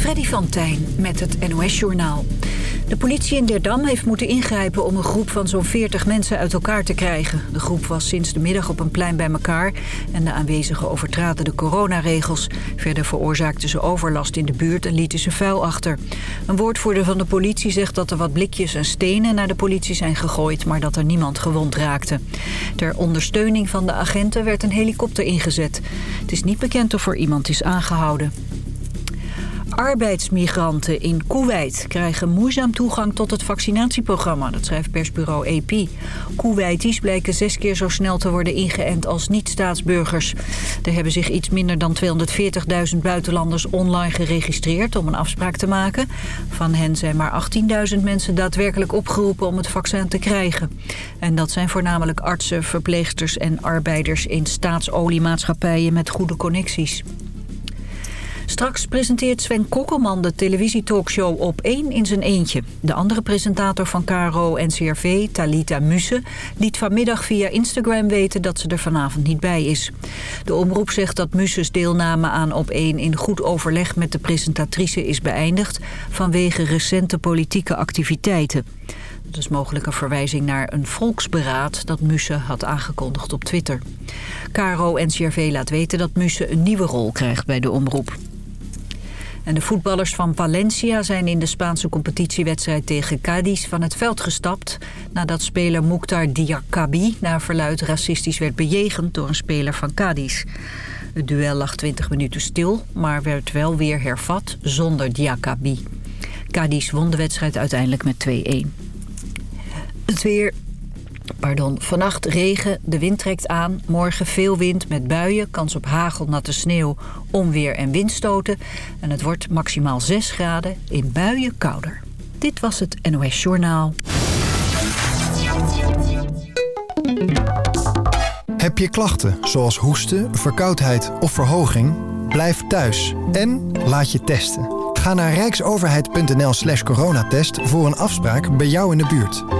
Freddy van Tijn met het NOS-journaal. De politie in Derdam heeft moeten ingrijpen om een groep van zo'n 40 mensen uit elkaar te krijgen. De groep was sinds de middag op een plein bij elkaar en de aanwezigen overtraden de coronaregels. Verder veroorzaakten ze overlast in de buurt en lieten ze vuil achter. Een woordvoerder van de politie zegt dat er wat blikjes en stenen naar de politie zijn gegooid, maar dat er niemand gewond raakte. Ter ondersteuning van de agenten werd een helikopter ingezet. Het is niet bekend of er iemand is aangehouden. Arbeidsmigranten in Kuwait krijgen moeizaam toegang tot het vaccinatieprogramma. Dat schrijft persbureau AP. Kuwaitis blijken zes keer zo snel te worden ingeënt als niet-staatsburgers. Er hebben zich iets minder dan 240.000 buitenlanders online geregistreerd om een afspraak te maken. Van hen zijn maar 18.000 mensen daadwerkelijk opgeroepen om het vaccin te krijgen. En dat zijn voornamelijk artsen, verpleegsters en arbeiders in staatsoliemaatschappijen met goede connecties. Straks presenteert Sven Kokkelman de televisietalkshow op één in zijn eentje. De andere presentator van KRO NCRV, Talita Musse, liet vanmiddag via Instagram weten dat ze er vanavond niet bij is. De omroep zegt dat Musses deelname aan op één in goed overleg met de presentatrice is beëindigd vanwege recente politieke activiteiten. Dat is mogelijk een verwijzing naar een volksberaad dat Musse had aangekondigd op Twitter. KRO NCRV laat weten dat Musse een nieuwe rol krijgt bij de omroep. De voetballers van Valencia zijn in de Spaanse competitiewedstrijd tegen Cadiz van het veld gestapt... nadat speler Mukhtar Diakabi naar verluid racistisch werd bejegend door een speler van Cadiz. Het duel lag 20 minuten stil, maar werd wel weer hervat zonder Diakabi. Cadiz won de wedstrijd uiteindelijk met 2-1. Het weer Pardon, vannacht regen, de wind trekt aan. Morgen veel wind met buien, kans op hagel, natte sneeuw, onweer en windstoten. En het wordt maximaal 6 graden, in buien kouder. Dit was het NOS Journaal. Heb je klachten zoals hoesten, verkoudheid of verhoging? Blijf thuis en laat je testen. Ga naar rijksoverheid.nl slash coronatest voor een afspraak bij jou in de buurt.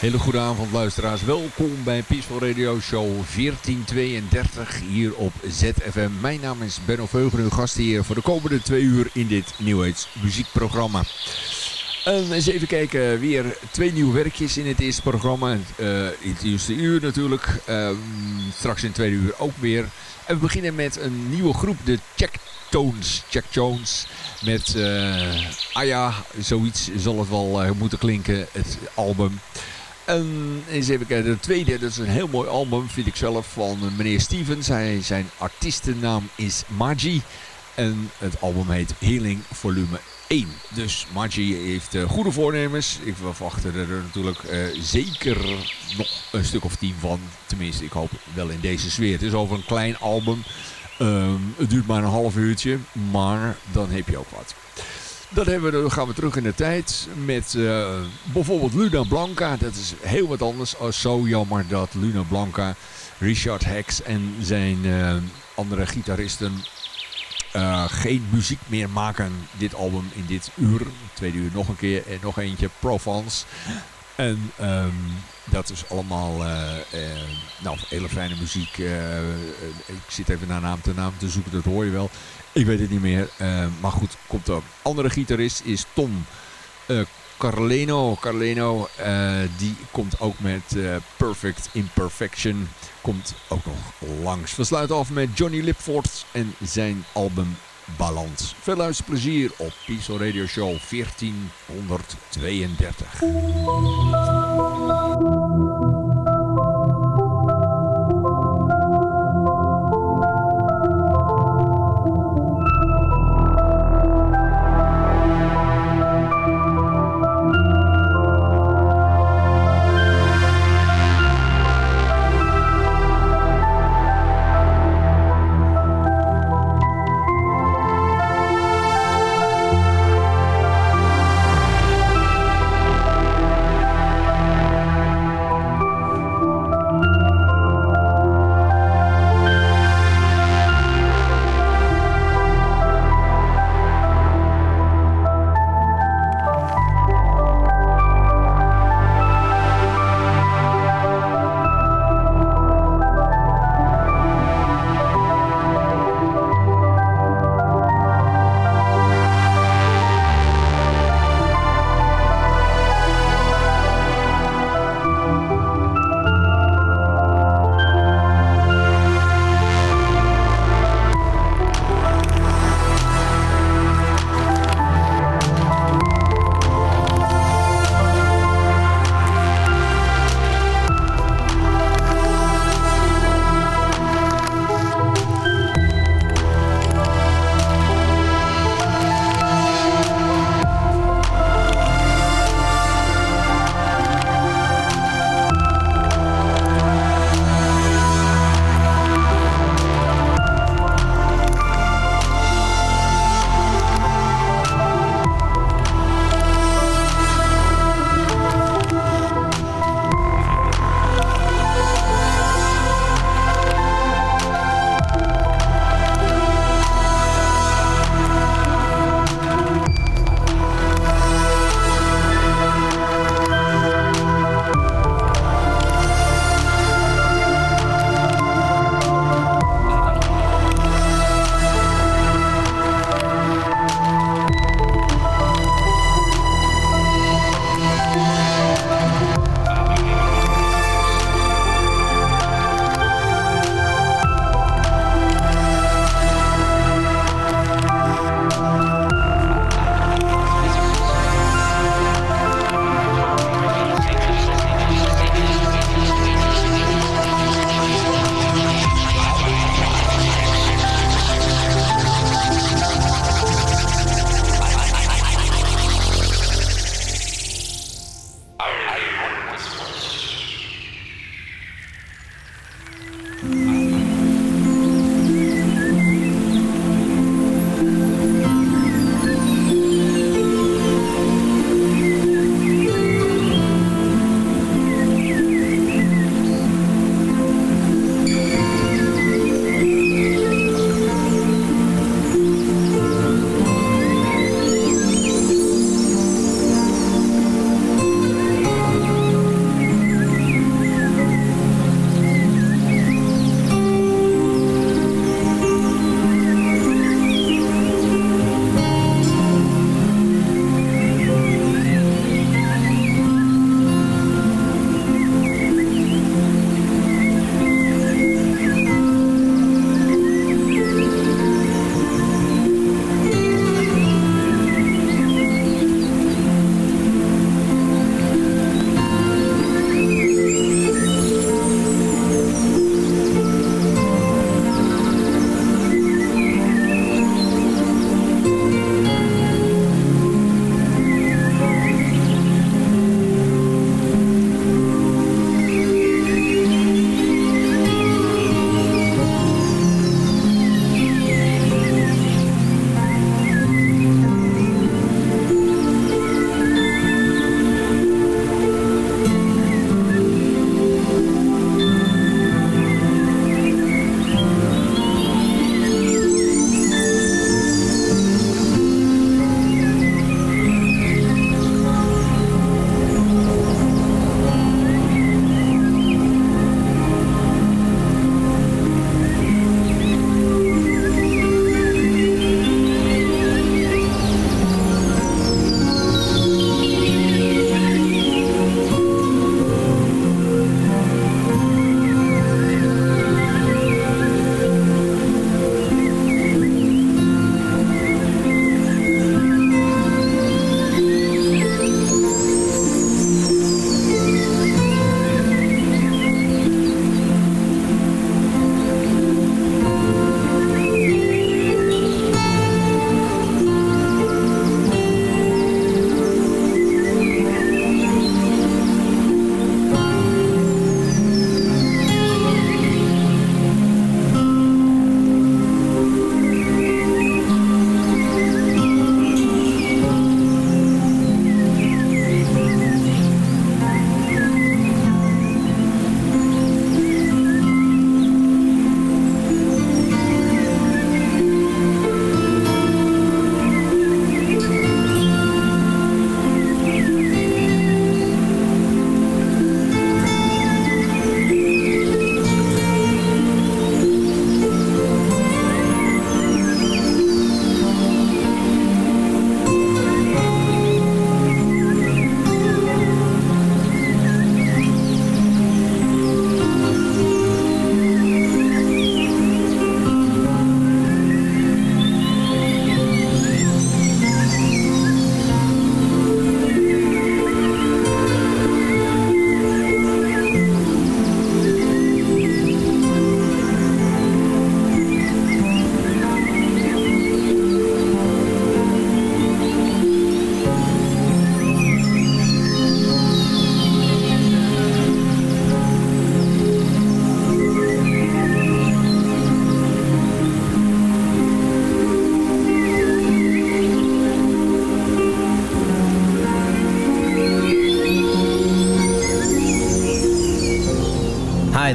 Hele goede avond luisteraars. Welkom bij Peaceful Radio Show 1432 hier op ZFM. Mijn naam is Benno Veugen, uw gast hier voor de komende twee uur in dit New muziekprogramma. En eens even kijken, weer twee nieuwe werkjes in het eerste programma. Uh, in het eerste uur natuurlijk. Uh, straks in het tweede uur ook weer. En we beginnen met een nieuwe groep, de Check Tones. Jones. Met, uh, ah ja, zoiets zal het wel uh, moeten klinken, het album. En eens even kijken, de tweede, dat is een heel mooi album, vind ik zelf, van meneer Stevens. Hij, zijn artiestennaam is Magi. En het album heet Healing Volume 1. Dus Magi heeft uh, goede voornemens. Ik verwacht er natuurlijk uh, zeker nog een stuk of tien van. Tenminste, ik hoop wel in deze sfeer. Het is over een klein album. Um, het duurt maar een half uurtje, maar dan heb je ook wat. Dan, hebben we, dan gaan we terug in de tijd met uh, bijvoorbeeld Luna Blanca. Dat is heel wat anders. Oh, zo jammer dat Luna Blanca, Richard Hex en zijn uh, andere gitaristen uh, geen muziek meer maken. Dit album in dit uur. Tweede uur nog een keer en nog eentje. Provence. En um, dat is allemaal nou, hele fijne muziek. ik zit even naar naam te naam te zoeken, dat hoor je wel. Ik weet het niet meer. Uh, maar goed, komt ook. Andere gitarist is Tom uh, Carleno. Carleno, uh, die komt ook met Perfect Imperfection. Komt ook nog langs. We sluiten af met Johnny Lipford en zijn album Balans. Veel luisterplezier op Peaceful Radio Show 1432.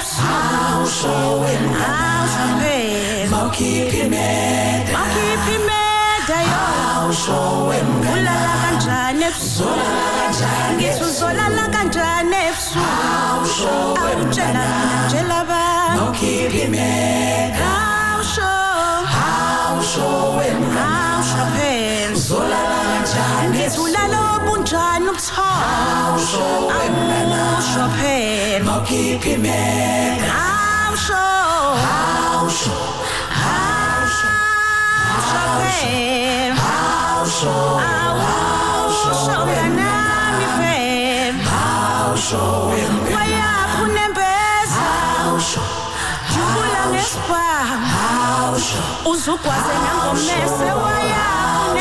steps. I'll show him. I'll show him. I'll keep him mad. I'll keep him mad. I'll show him. Ulala kanjani ebusuku. Ngithi uzolala kanjani ebusuku. I'll show him. Awutshela mina tshela. I'll keep him mad. I'll show. I'll show him. I'll show him. Uzolala not hard. I'm sure I'm shopping. I'll keep you man. I'm sure. I'm sure. I'm shopping. I'm sure. I'm shopping. I'm shopping. I'm sure. I'm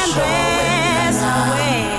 sure.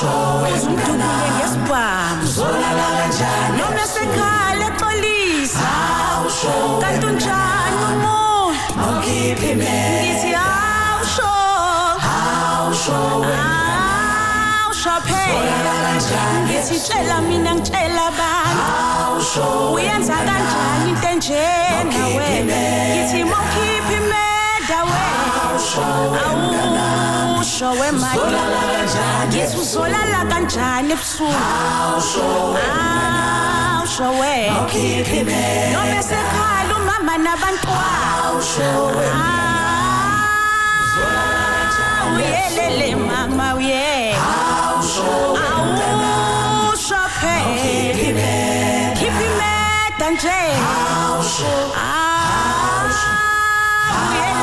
show is mnana Uzolala kanjani Noma sekhaya exolisa Hawu show Kanti unjani umuntu Awukhiphi imele Ngithi hawu show Hawu show Hawu show phela Ngithi tshela mina chela abantu Hawu show Uyenza kanjani into enjena wena Ngithi mawukhiphi imele dawe. Awusho wemaki ngisusolala kanjani ebusuku? Awushowe noma esekhala umama nabantwanauyelele ah, mama uye awushophe khiphi imeda nje? Ah,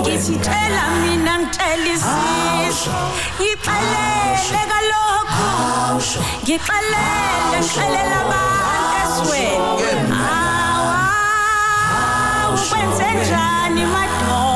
ngithithela mina ngithelisiso ngixelele kalokho ngixelele ngixelela abantu awa hawa njani madoda